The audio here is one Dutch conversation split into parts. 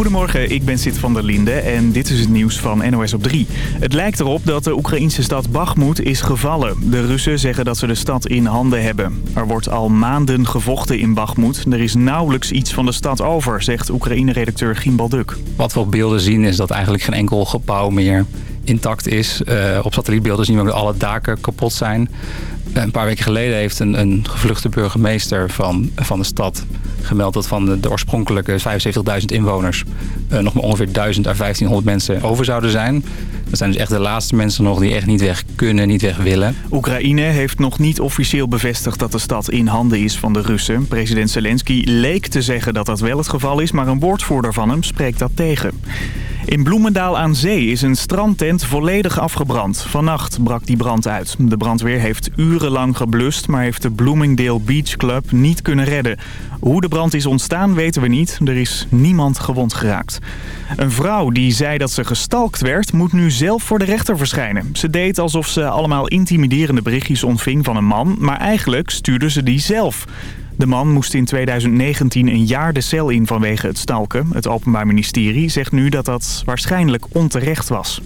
Goedemorgen, ik ben Sid van der Linde en dit is het nieuws van NOS op 3. Het lijkt erop dat de Oekraïnse stad Bakhmut is gevallen. De Russen zeggen dat ze de stad in handen hebben. Er wordt al maanden gevochten in Bakhmut. Er is nauwelijks iets van de stad over, zegt Oekraïne-redacteur Gimbal Duk. Wat we op beelden zien is dat eigenlijk geen enkel gebouw meer intact is. Uh, op satellietbeelden zien we dat alle daken kapot zijn. Een paar weken geleden heeft een, een gevluchte burgemeester van, van de stad gemeld dat van de, oorspronkelijke 75.000 inwoners uh, nog maar ongeveer 1000 à 1500 mensen over zouden zijn. Dat zijn dus echt de laatste mensen nog die echt niet weg kunnen, niet weg willen. Oekraïne heeft nog niet officieel bevestigd dat de stad in handen is van de Russen. President Zelensky leek te zeggen dat dat wel het geval is, maar een woordvoerder van hem spreekt dat tegen. In Bloemendaal aan Zee is een strandtent volledig afgebrand. Vannacht brak die brand uit. De brandweer heeft urenlang geblust, maar heeft de Bloomingdale Beach Club niet kunnen redden. Hoe de brand is ontstaan weten we niet. Er is niemand gewond geraakt. Een vrouw die zei dat ze gestalkt werd, moet nu zelf voor de rechter verschijnen. Ze deed alsof ze allemaal intimiderende berichtjes ontving van een man, maar eigenlijk stuurde ze die zelf. De man moest in 2019 een jaar de cel in vanwege het stalken. Het Openbaar Ministerie zegt nu dat dat waarschijnlijk onterecht was.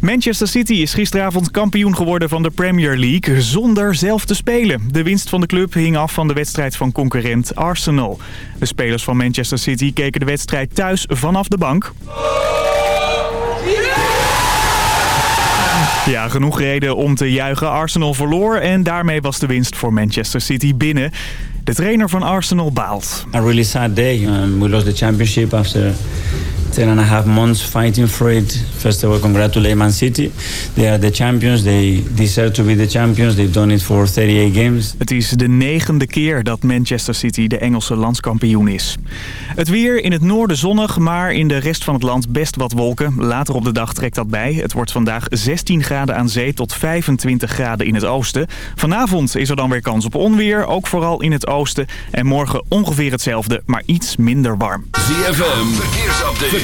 Manchester City is gisteravond kampioen geworden van de Premier League zonder zelf te spelen. De winst van de club hing af van de wedstrijd van concurrent Arsenal. De spelers van Manchester City keken de wedstrijd thuis vanaf de bank. Ja, genoeg reden om te juichen. Arsenal verloor en daarmee was de winst voor Manchester City binnen. De trainer van Arsenal baalt. A really sad day. Um, we lost the championship after 10 and a half months fighting for it. First of all, congratulate Man City. They are the champions. They deserve to be the champions. They've done it for 38 games. Het is de negende keer dat Manchester City de Engelse landskampioen is. Het weer in het noorden zonnig, maar in de rest van het land best wat wolken. Later op de dag trekt dat bij. Het wordt vandaag 16 graden aan zee tot 25 graden in het oosten. Vanavond is er dan weer kans op onweer, ook vooral in het oosten. En morgen ongeveer hetzelfde, maar iets minder warm. ZFM, verkeersupdate.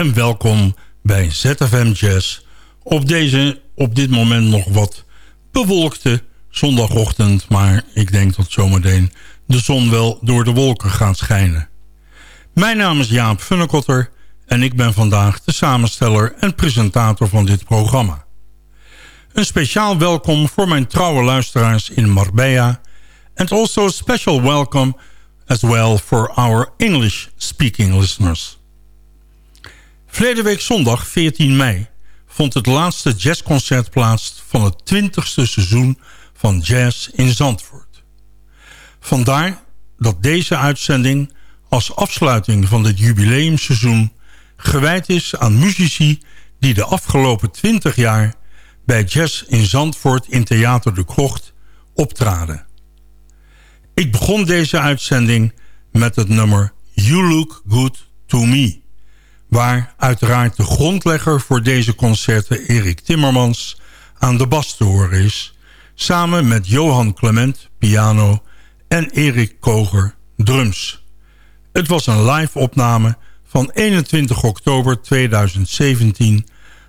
En welkom bij ZFM Jazz op deze op dit moment nog wat bewolkte zondagochtend. Maar ik denk dat zometeen de zon wel door de wolken gaat schijnen. Mijn naam is Jaap Funnekotter en ik ben vandaag de samensteller en presentator van dit programma. Een speciaal welkom voor mijn trouwe luisteraars in Marbella... and also a special welcome as well for our English-speaking listeners. Verleden week zondag 14 mei vond het laatste jazzconcert plaats van het 20ste seizoen van Jazz in Zandvoort. Vandaar dat deze uitzending als afsluiting van dit jubileumseizoen gewijd is aan muzici die de afgelopen 20 jaar bij Jazz in Zandvoort in Theater de Krocht optraden. Ik begon deze uitzending met het nummer You Look Good To Me... waar uiteraard de grondlegger voor deze concerten Erik Timmermans aan de bas te horen is... samen met Johan Clement, piano, en Erik Koger, drums. Het was een live opname van 21 oktober 2017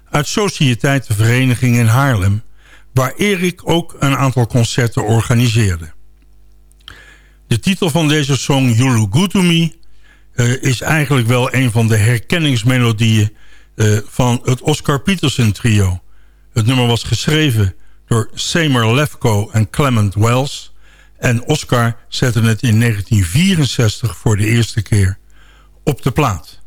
uit Sociëteit de Vereniging in Haarlem... waar Erik ook een aantal concerten organiseerde. De titel van deze song, To Me... Uh, is eigenlijk wel een van de herkenningsmelodieën... Uh, van het Oscar Peterson trio. Het nummer was geschreven door Seymour Lefko en Clement Wells... en Oscar zette het in 1964 voor de eerste keer op de plaat.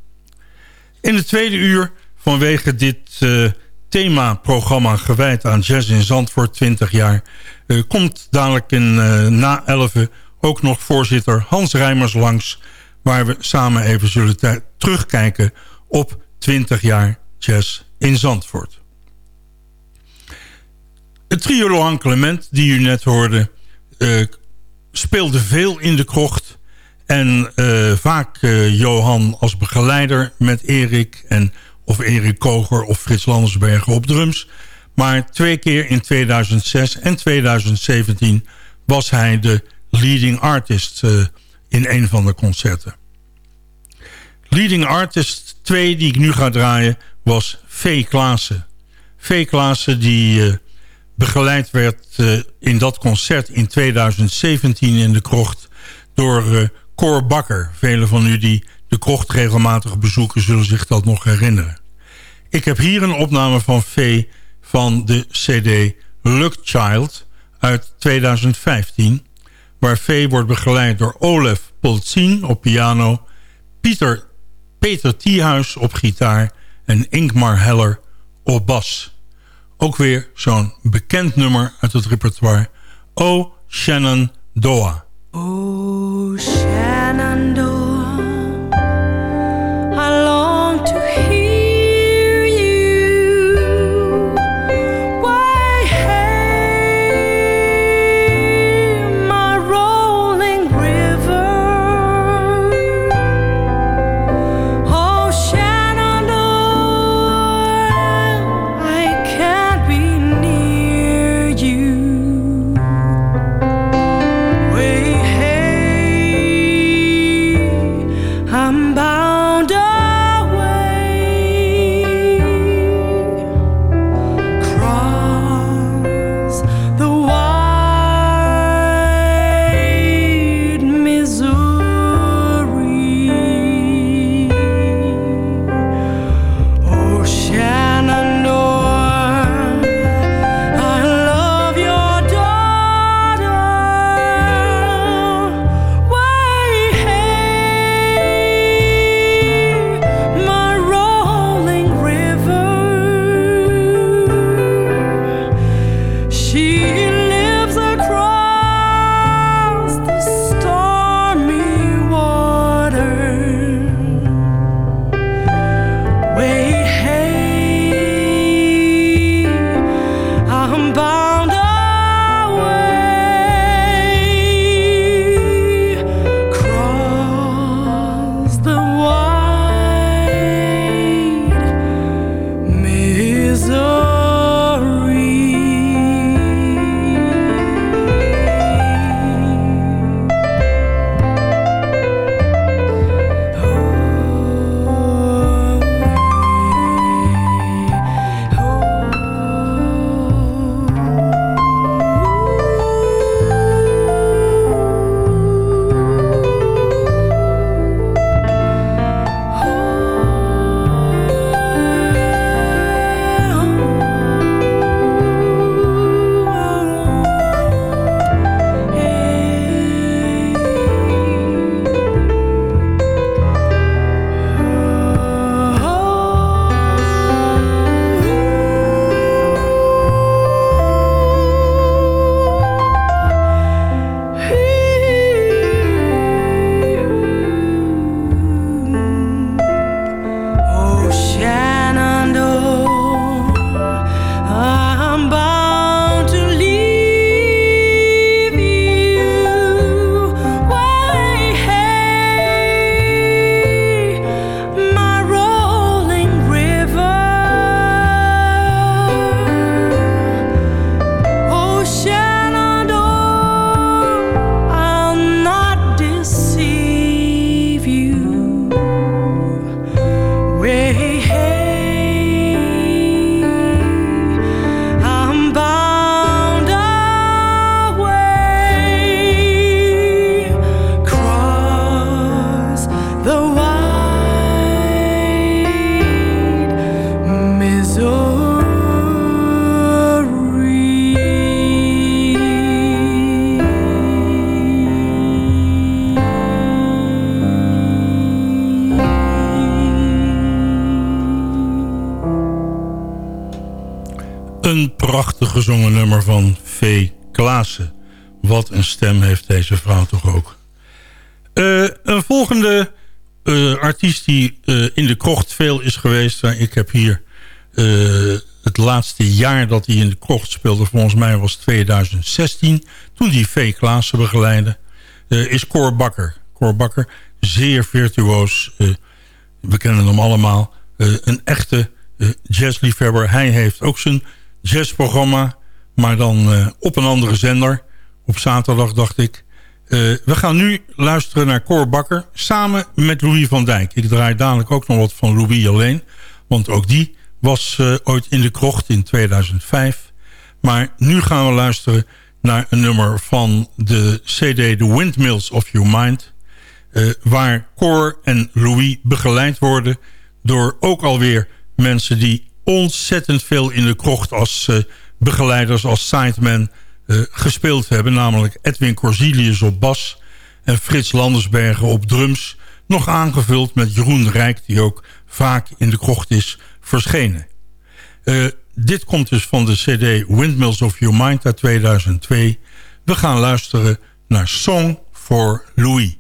In het tweede uur vanwege dit uh, themaprogramma gewijd aan jazz in Zandvoort 20 jaar... Komt dadelijk in, na 11 ook nog voorzitter Hans Rijmers langs... waar we samen even zullen terugkijken op 20 jaar jazz in Zandvoort. Het trio Lohan Clement, die u net hoorde... speelde veel in de krocht... En uh, vaak uh, Johan als begeleider met Erik... en of Erik Koger of Frits Landersbergen op drums. Maar twee keer in 2006 en 2017 was hij de leading artist uh, in een van de concerten. Leading artist 2 die ik nu ga draaien was V. Klaassen. V. Klaassen die uh, begeleid werd uh, in dat concert in 2017 in de krocht door Cor Bakker. Velen van u die de krocht regelmatig bezoeken zullen zich dat nog herinneren. Ik heb hier een opname van V van de cd Luck Child uit 2015... V wordt begeleid door Olaf Polzin op piano... Pieter, Peter Thiehuis op gitaar en Inkmar Heller op bas. Ook weer zo'n bekend nummer uit het repertoire... O Shannon Doa. O Shenandoah heeft deze vrouw toch ook. Uh, een volgende uh, artiest die uh, in de krocht veel is geweest. Ik heb hier het laatste jaar dat hij in de krocht speelde. Volgens mij was 2016. Toen hij V. Klaassen begeleidde. is Cor Bakker. Cor Bakker, zeer virtuoos. we kennen hem allemaal. een echte jazzliefhebber. Hij heeft ook zijn jazzprogramma. Maar dan op een andere zender. Op zaterdag dacht ik. Uh, we gaan nu luisteren naar Cor Bakker samen met Louis van Dijk. Ik draai dadelijk ook nog wat van Louis alleen. Want ook die was uh, ooit in de krocht in 2005. Maar nu gaan we luisteren naar een nummer van de CD The Windmills of Your Mind. Uh, waar Cor en Louis begeleid worden door ook alweer mensen die ontzettend veel in de krocht als begeleiders, als sidemen gespeeld hebben. Namelijk Edwin Corsilius op bas en Frits Landersbergen op drums. Nog aangevuld met Jeroen Rijk die ook vaak in de krocht is verschenen. Uh, dit komt dus van de cd Windmills of Your Mind uit 2002. We gaan luisteren naar Song for Louis.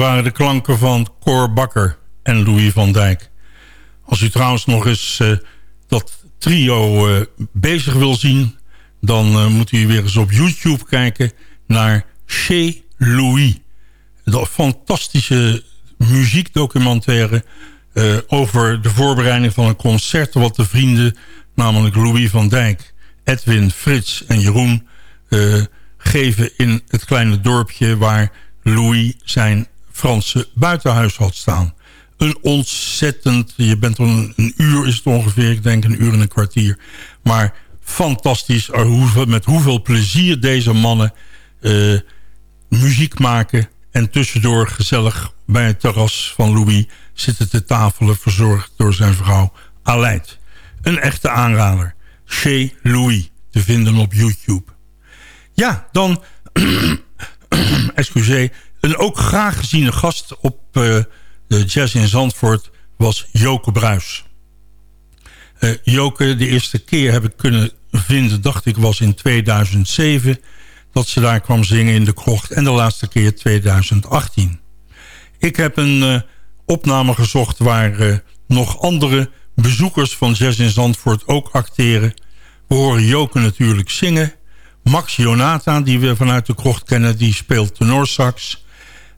Waren de klanken van Cor Bakker en Louis van Dijk. Als u trouwens nog eens uh, dat trio uh, bezig wil zien... dan uh, moet u weer eens op YouTube kijken naar Chez Louis. De fantastische muziekdocumentaire over de voorbereiding van een concert... wat de vrienden, namelijk Louis van Dijk, Edwin, Frits en Jeroen... Geven in het kleine dorpje waar Louis zijn Franse buitenhuis had staan. Een ontzettend, je bent er een, uur is het ongeveer, ik denk een uur en een kwartier. Maar fantastisch, met hoeveel plezier deze mannen uh, muziek maken... en tussendoor gezellig bij het terras van Louis zitten te tafelen... verzorgd door zijn vrouw Aleid. Een echte aanrader. Chez Louis, te vinden op YouTube. Ja, dan... excuseer. Een ook graag geziene gast op uh, de Jazz in Zandvoort was Joke Bruis. Uh, Joke, de eerste keer heb ik kunnen vinden, dacht ik, was in 2007... dat ze daar kwam zingen in de krocht. En de laatste keer 2018. Ik heb een uh, opname gezocht waar nog andere bezoekers van Jazz in Zandvoort ook acteren. We horen Joke natuurlijk zingen. Max Jonata, die we vanuit de krocht kennen, die speelt tenorsax.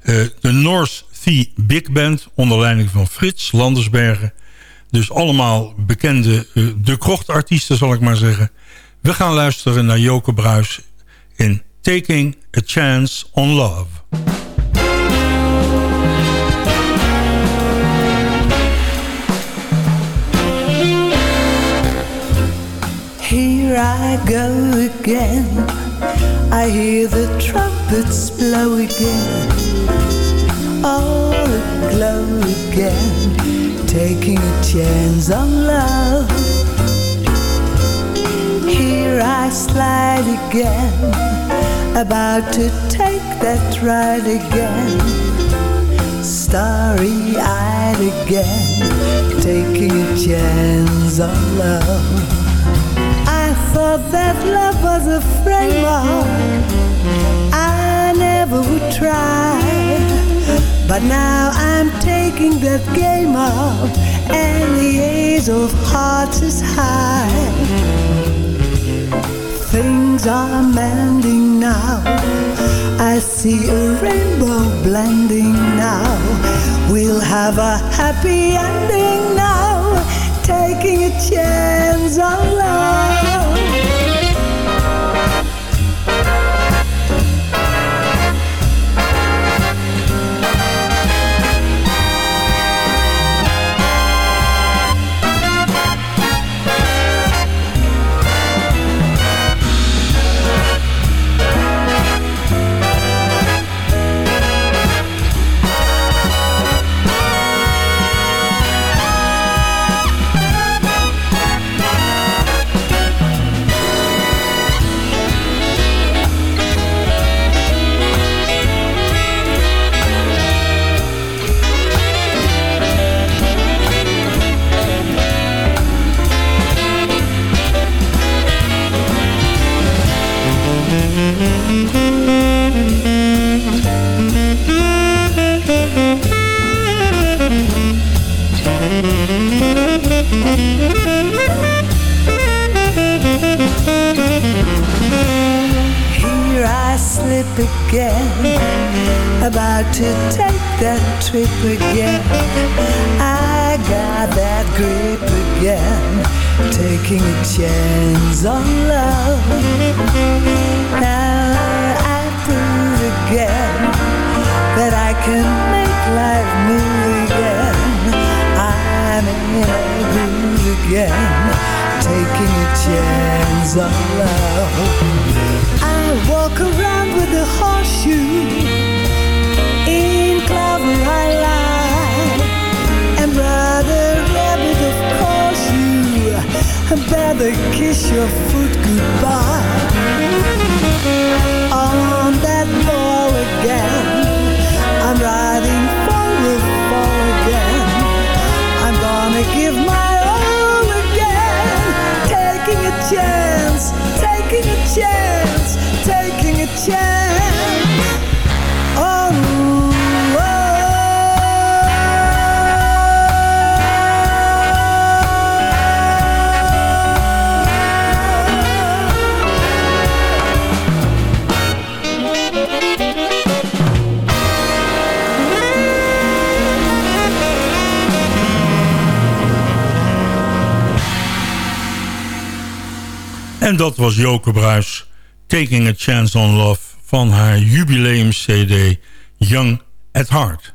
Uh, de North Sea Big Band, onder leiding van Frits Landersbergen. Dus allemaal bekende uh, de krochtartiesten, zal ik maar zeggen. We gaan luisteren naar Joke Bruis in Taking a Chance on Love. Here I go again. I hear the trumpets blow again. All aglow again. Taking a chance on love. Here I slide again. About to take that ride again. Starry eyed again. Taking a chance on love thought that love was a framework I never would try. But now I'm taking that game up, and the age of hearts is high. Things are mending now. I see a rainbow blending now. We'll have a happy ending now, taking a chance on love. Here I slip again, about to take that trip again. I got that grip again, taking a chance on love. Now I again that I can make life move again. I'm in a groove again, taking a chance on love. I walk around with a horseshoe in clover I lie. And brother rabbit, of course you better kiss your foot goodbye. On that ball again, I'm riding give my all again, taking a chance, taking a chance, taking a chance. En dat was Joke Bruis, Taking a Chance on Love... van haar jubileum CD Young at Heart.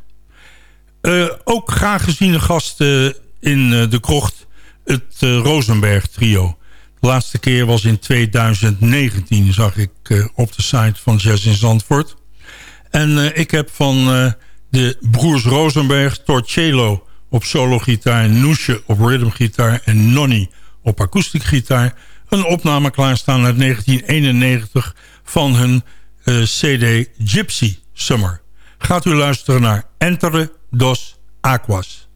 Uh, ook graag geziene gasten in uh, de krocht, het uh, Rosenberg trio. De laatste keer was in 2019, zag ik op de site van Jazz in Zandvoort. En ik heb van de broers Rosenberg, Torcello op solo-gitaar... Noesje op rhythmgitaar en Nonny op akoestiekgitaar... een opname klaarstaan uit 1991 van hun CD Gypsy Summer. Gaat u luisteren naar Entere dos Aquas.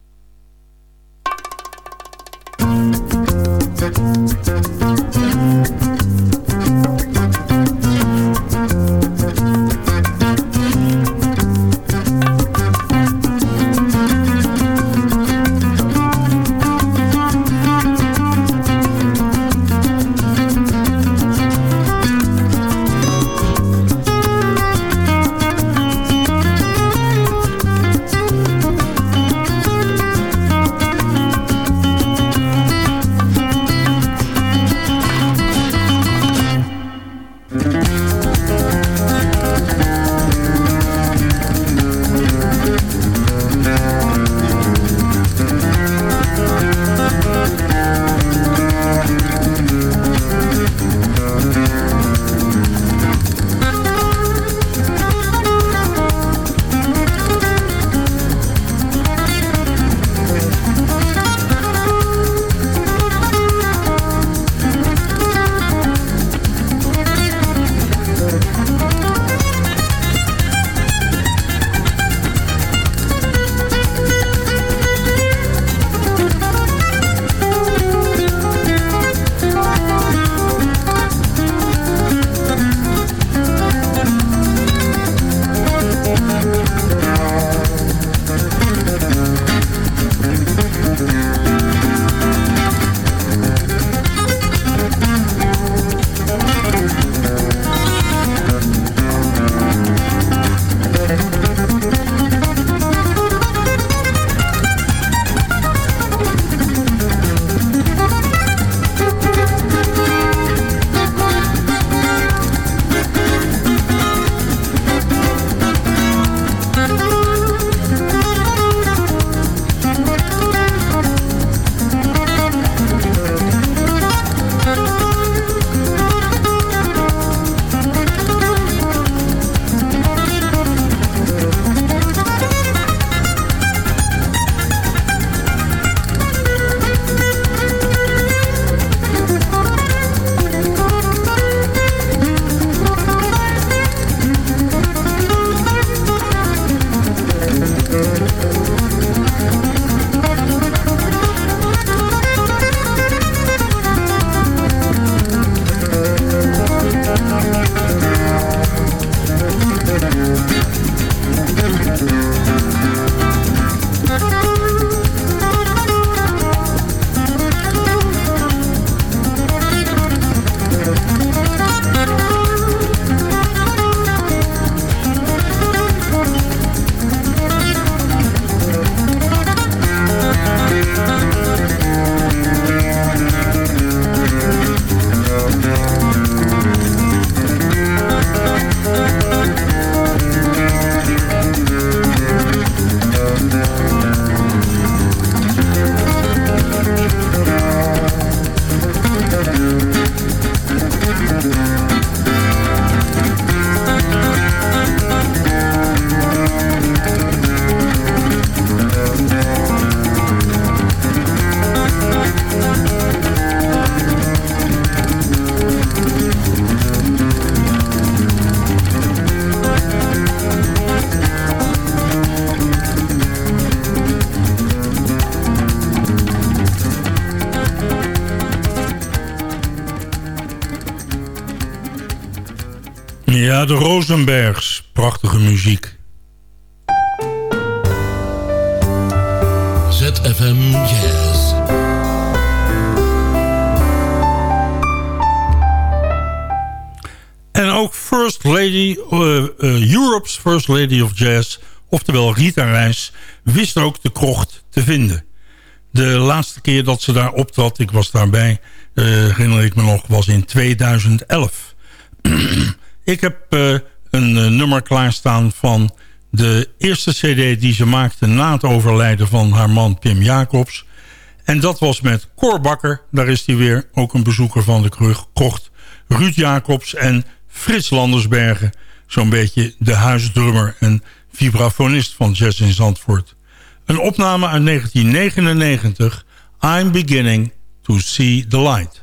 Ja, de Rosenbergs. Prachtige muziek. ZFM Jazz. En ook First Lady, uh, uh, Europe's First Lady of Jazz, oftewel Rita Reis, wist ook de krocht te vinden. De laatste keer dat ze daar optrad, ik was daarbij, eh, herinner ik me nog, was in 2011. ik heb eh, een eh, nummer klaarstaan van de eerste cd die ze maakte... na het overlijden van haar man Pim Jacobs. En dat was met Cor Bakker. Daar is hij weer, ook een bezoeker van de krocht. Ruud Jacobs en Frits Landersbergen. Zo'n beetje de huisdrummer en vibrafonist van Jazz in Zandvoort. Een opname uit 1999, I'm Beginning to See the Light.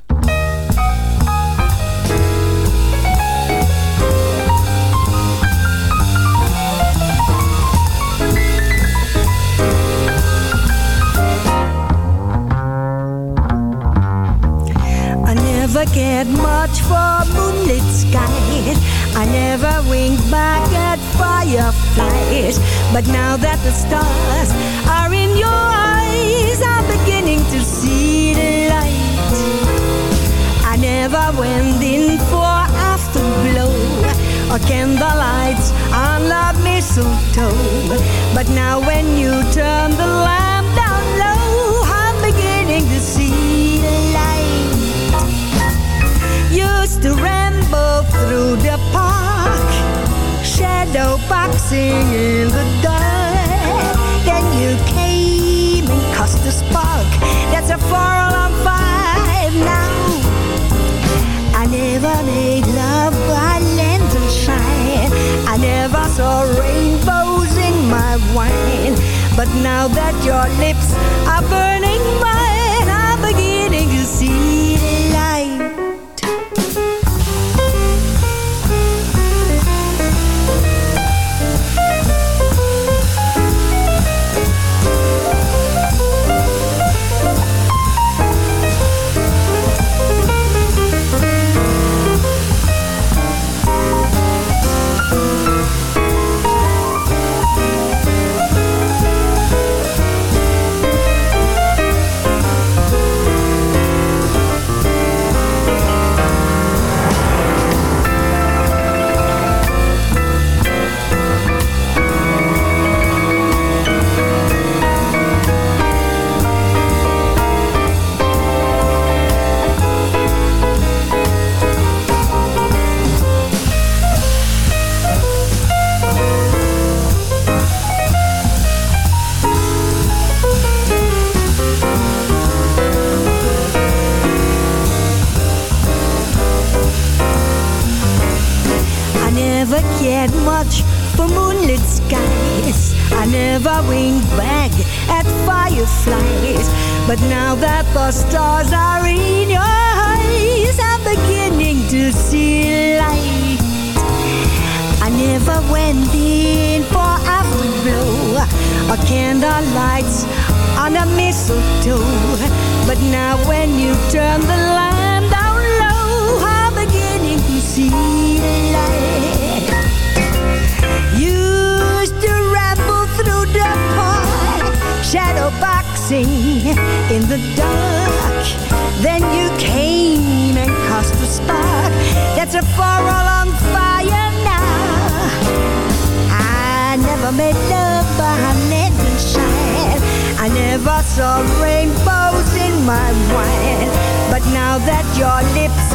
Never cared much for moonlit skies. I never winked back at fireflies. But now that the stars are in your eyes, I'm beginning to see the light. I never went in for afterglow or candlelights on the mistletoe. But now when you turn the lamp in the dark. Then you came and caused a spark. That's a four alarm five now. I never made love by lantern shine. I never saw rainbows in my wine. But now that your lips are burning mine, I'm beginning to see never cared much for moonlit skies. I never winked back at fireflies. But now that the stars are in your eyes, I'm beginning to see light. I never went in for afterglow or candlelights on a mistletoe. But now when you turn the lamp down low, I'm beginning to see shadow boxing in the dark. Then you came and caused a spark. That's a all on fire now. I never made love by lantern shine. I never saw rainbows in my wine. But now that your lips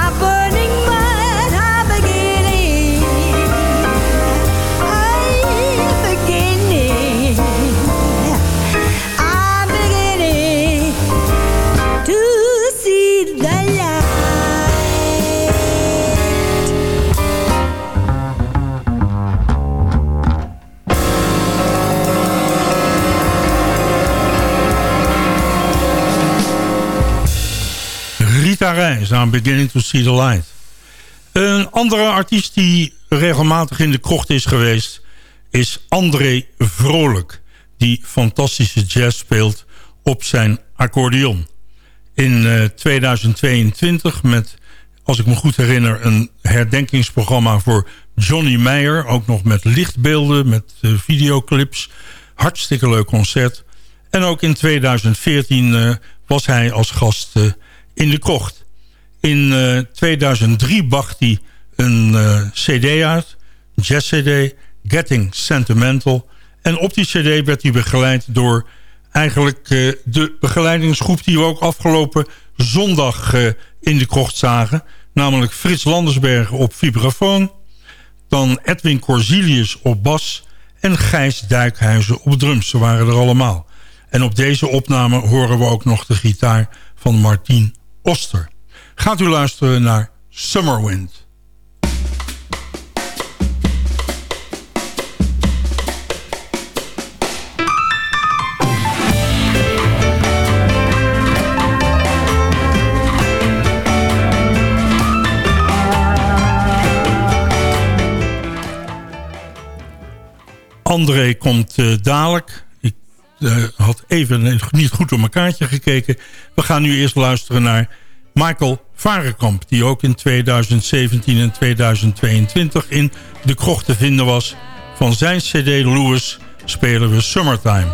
are burning mine, Rita Reis, I'm beginning to see the light. Een andere artiest die regelmatig in de krocht is geweest... is André Vrolijk. Die fantastische jazz speelt op zijn accordeon. In eh, 2022 met, als ik me goed herinner... een herdenkingsprogramma voor Johnny Meyer. Ook nog met lichtbeelden, met eh, videoclips. Hartstikke leuk concert. En ook in 2014 eh, was hij als gast eh, in de krocht. In eh, 2003 bracht hij een eh, cd uit, een jazz-cd, Getting Sentimental. En op die cd werd hij begeleid door eigenlijk eh, de begeleidingsgroep... die we ook afgelopen zondag eh, in de krocht zagen. Namelijk Frits Landersbergen op vibrafoon. Dan Edwin Corsilius op bas. En Gijs Duikhuizen op drums. Ze waren er allemaal. En op deze opname horen we ook nog de gitaar van Martien Oster. Gaat u luisteren naar Summerwind. André komt uh, dadelijk. Uh, had even niet goed op mijn kaartje gekeken. We gaan nu eerst luisteren naar Michael Varenkamp... die ook in 2017 en 2022 in de krocht te vinden was. Van zijn cd Lewis spelen we Summertime.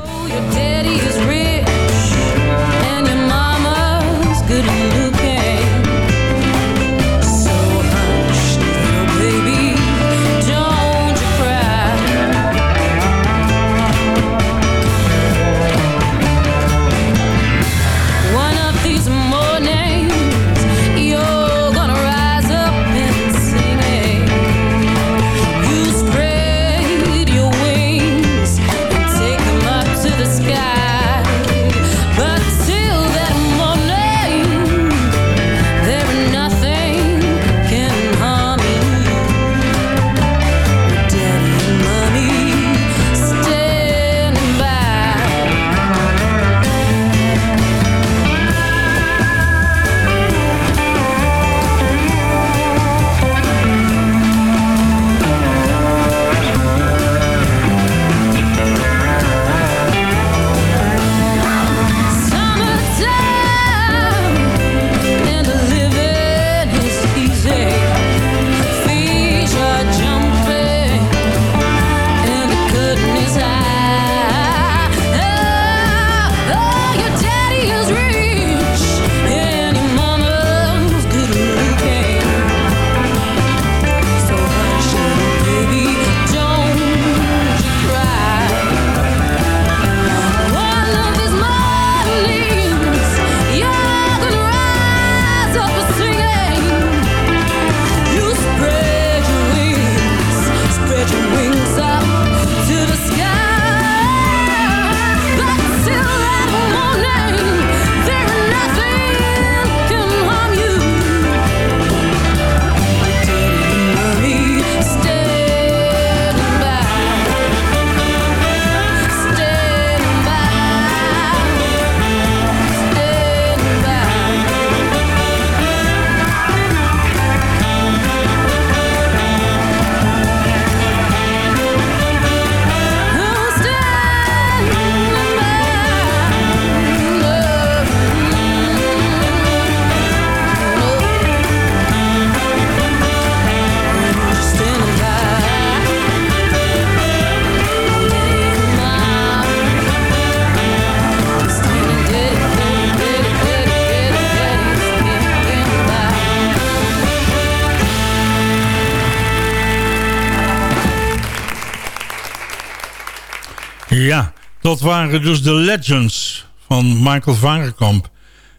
Ja, dat waren dus de Legends van Michael Varenkamp.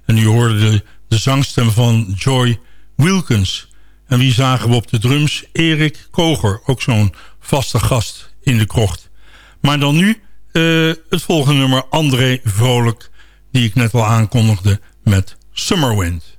En u hoorde de, zangstem van Joy Wilkins. En wie zagen we op de drums? Erik Koger, ook zo'n vaste gast in de krocht. Maar dan nu uh, het volgende nummer, André Vrolijk... die ik net al aankondigde met Summerwind.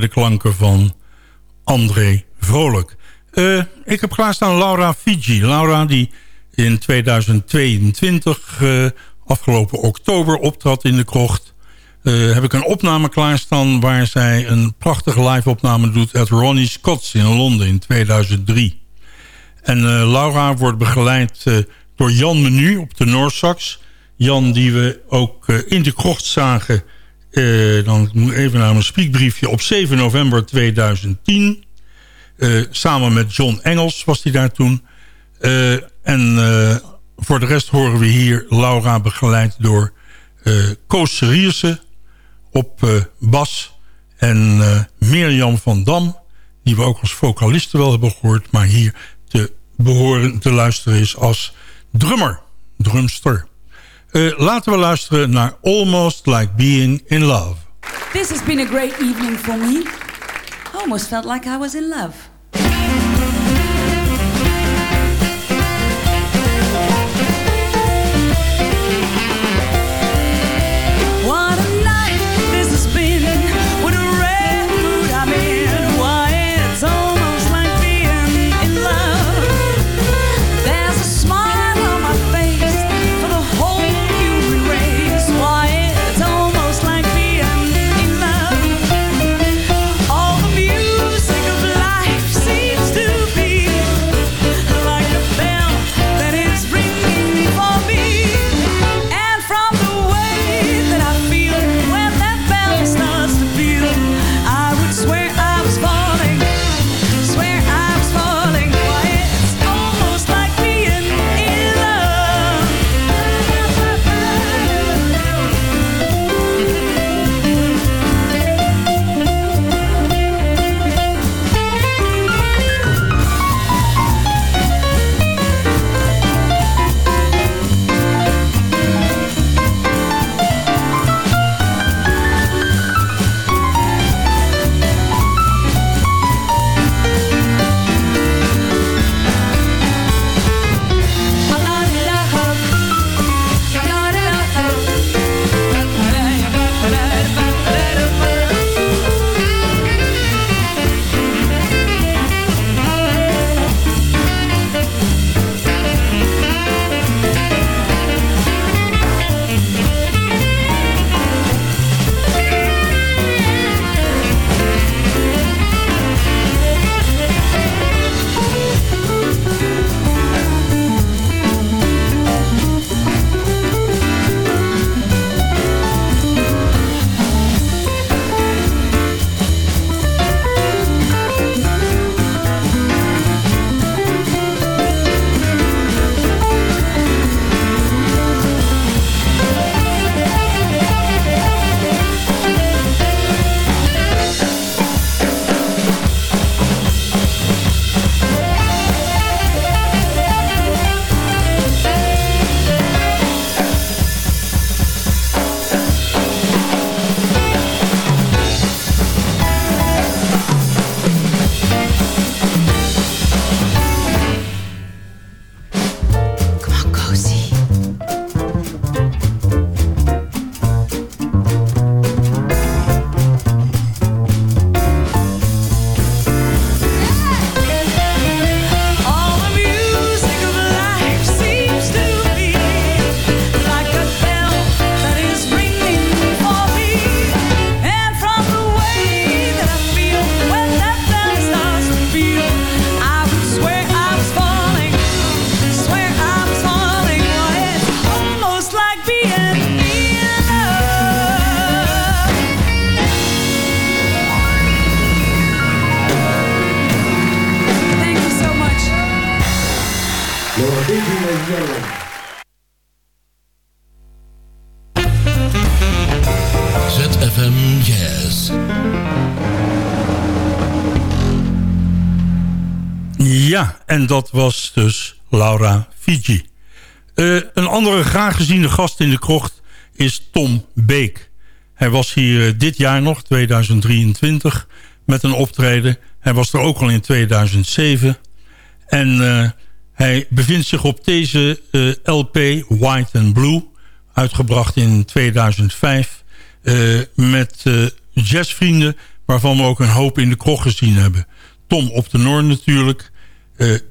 De klanken van André Vrolijk. Uh, ik heb klaarstaan Laura Fiji. Laura die in 2022, uh, afgelopen oktober, optrad in de krocht. Uh, heb ik een opname klaarstaan waar zij een prachtige live-opname doet... at Ronnie Scott's in Londen in 2003. En Laura wordt begeleid door Jan Menu op de Noorsax. Jan die we ook in de krocht zagen... dan moet ik even naar mijn spiekbriefje op 7 november 2010... Uh, samen met John Engels was hij daar toen. Uh, en voor de rest horen we hier Laura begeleid door Koos Serierse op bas. En Mirjam van Dam, die we ook als vocaliste wel hebben gehoord... maar hier te behoren te luisteren is als drummer, drumster. Laten we luisteren naar Almost Like Being in Love. This has been a great evening for me. Almost felt like I was in love. En dat was dus Laura Fiji. Uh, een andere graag geziene gast in de krocht is Tom Beek. Hij was hier uh, dit jaar nog, 2023, met een optreden. Hij was er ook al in 2007. En uh, hij bevindt zich op deze LP, White and Blue... uitgebracht in 2005... met jazzvrienden waarvan we ook een hoop in de kroeg gezien hebben. Tom op de Noorn natuurlijk.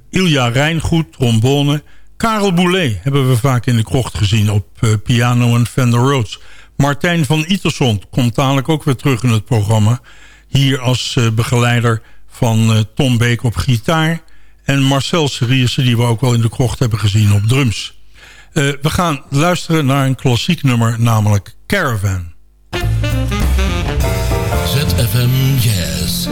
Ilja Rijngoed, trombone. Karel Boulet hebben we vaak in de krocht gezien op piano en Fender Rhodes. Martijn van Iterson komt dadelijk ook weer terug in het programma. Hier als begeleider van Tom Beek op gitaar. En Marcel Seriersen die we ook wel in de krocht hebben gezien op drums. we gaan luisteren naar een klassiek nummer, namelijk Caravan. ZFM Jazz.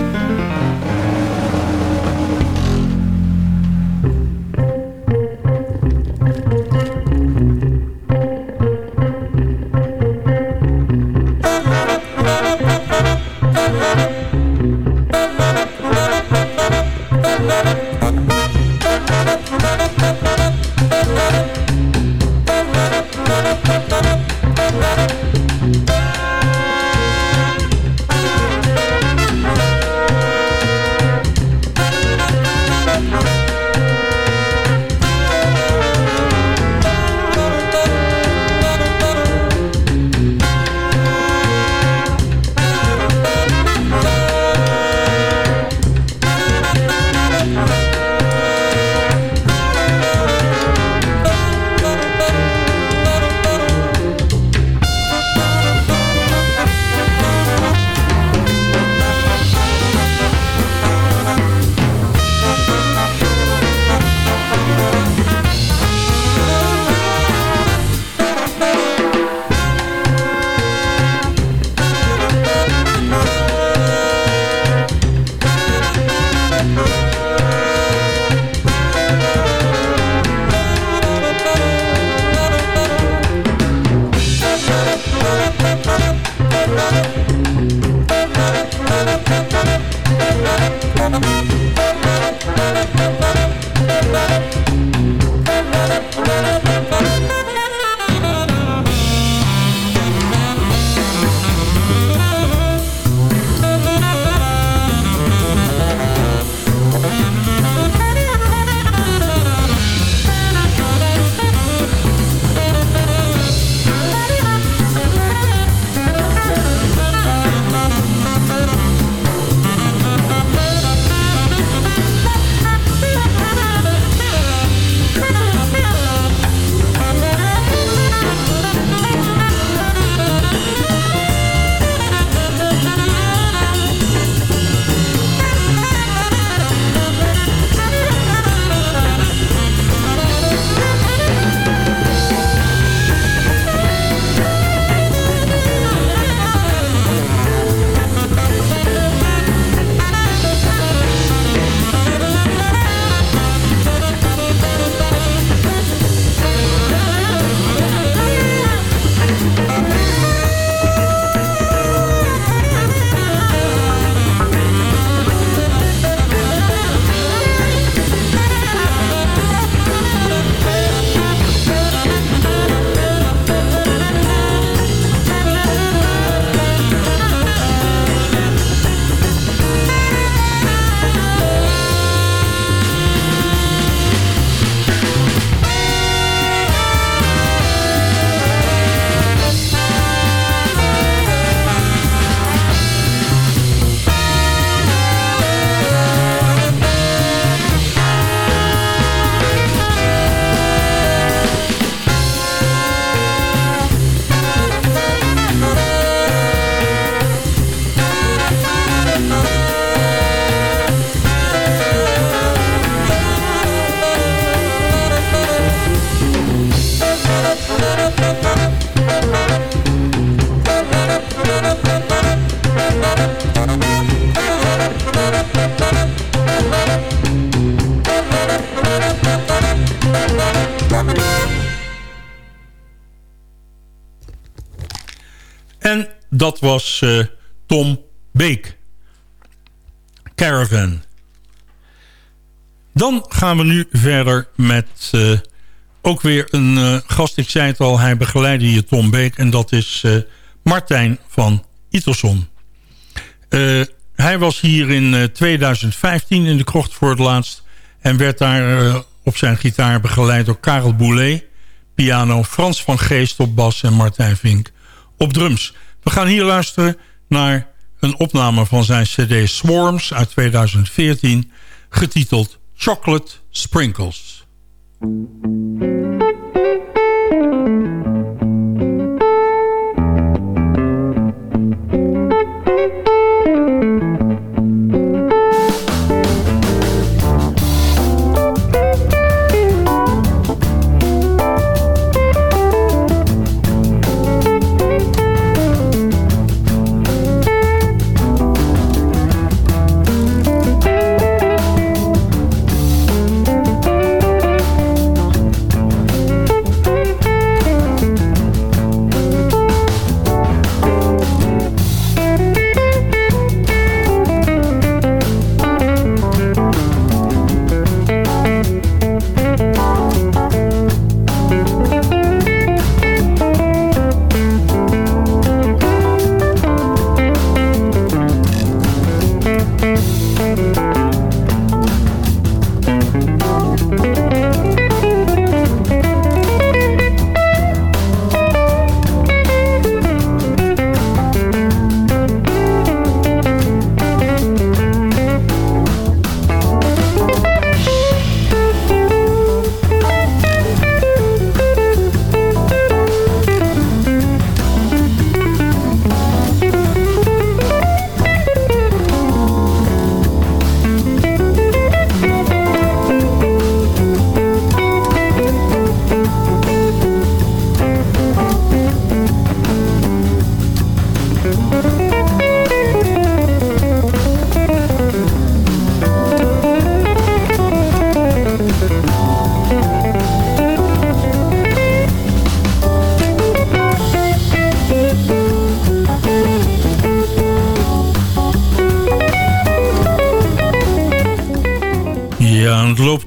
Dat was uh, Tom Beek. Caravan. Dan gaan we nu verder met uh, ook weer een uh, gast. Ik zei het al, hij begeleidde hier Tom Beek. En dat is Martijn van Iterson. hij was hier in 2015 in de krocht voor het laatst. En werd daar op zijn gitaar begeleid door Karel Boulet. Piano, Frans van Geest op bas en Martijn Vink op drums. We gaan hier luisteren naar een opname van zijn cd Swarms uit 2014... getiteld Chocolate Sprinkles.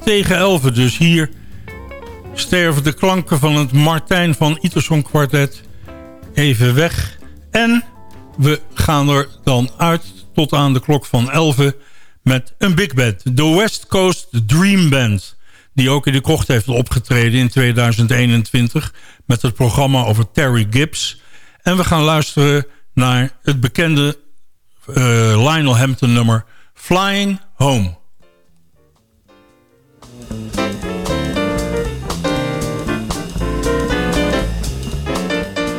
Tegen 11. Dus hier sterven de klanken van het Martijn van Iterson kwartet even weg. En we gaan er dan uit tot aan de klok van 11 met een big band. De West Coast Dream Band. Die ook in de krocht heeft opgetreden in 2021 met het programma over Terry Gibbs. En we gaan luisteren naar het bekende uh, Lionel Hampton nummer Flying Home.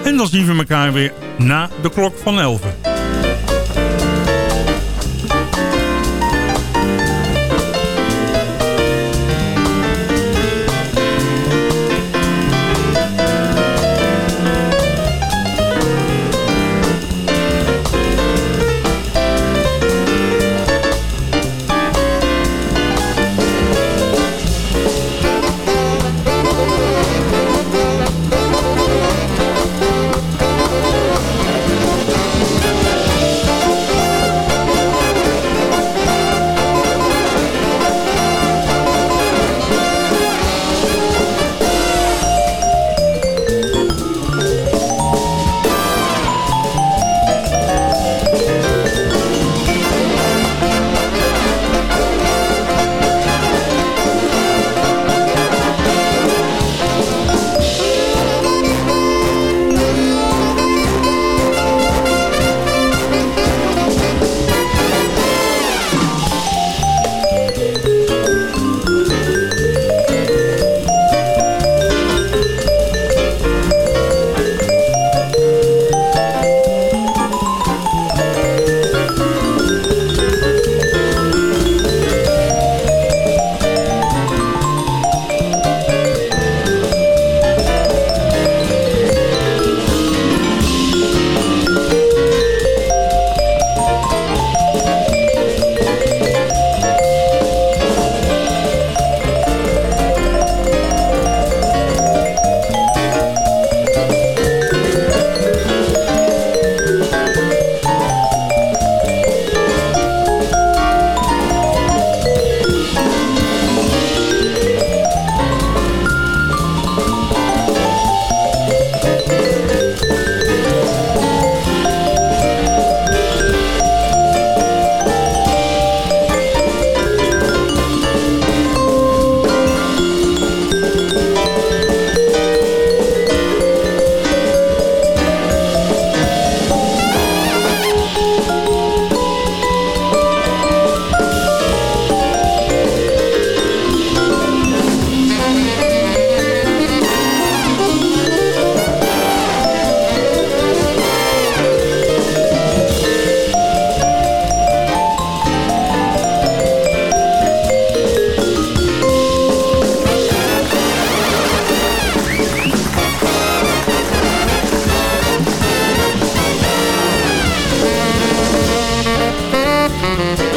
En dan zien we elkaar weer na de klok van 11.